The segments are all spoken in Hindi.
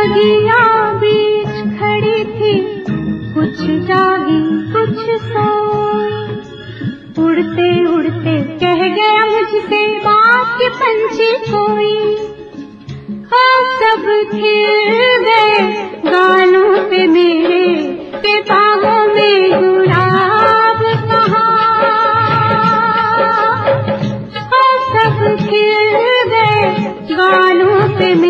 डगिया बीच खड़ी थी। कुछ जागी कुछ सो उड़ते उड़ते कह गया मुझसे, बात के पंछी कोई? आप सब खेल गए गालों पे मेरे के बाहों में गुलाब कहा? हाँ, सब खेल गए गालों पे मेरे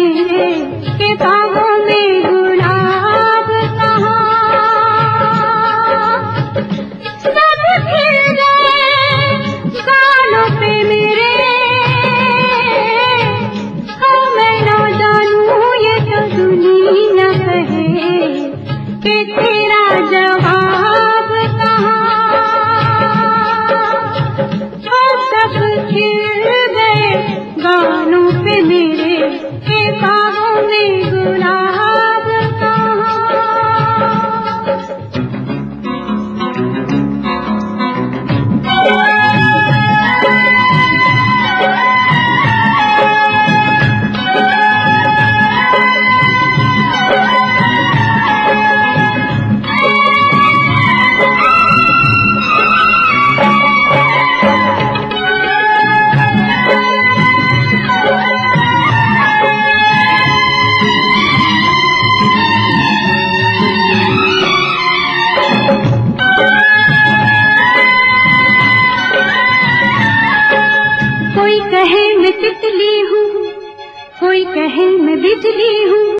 down. तितली हूँ कोई कहे मैं बिजली हूँ।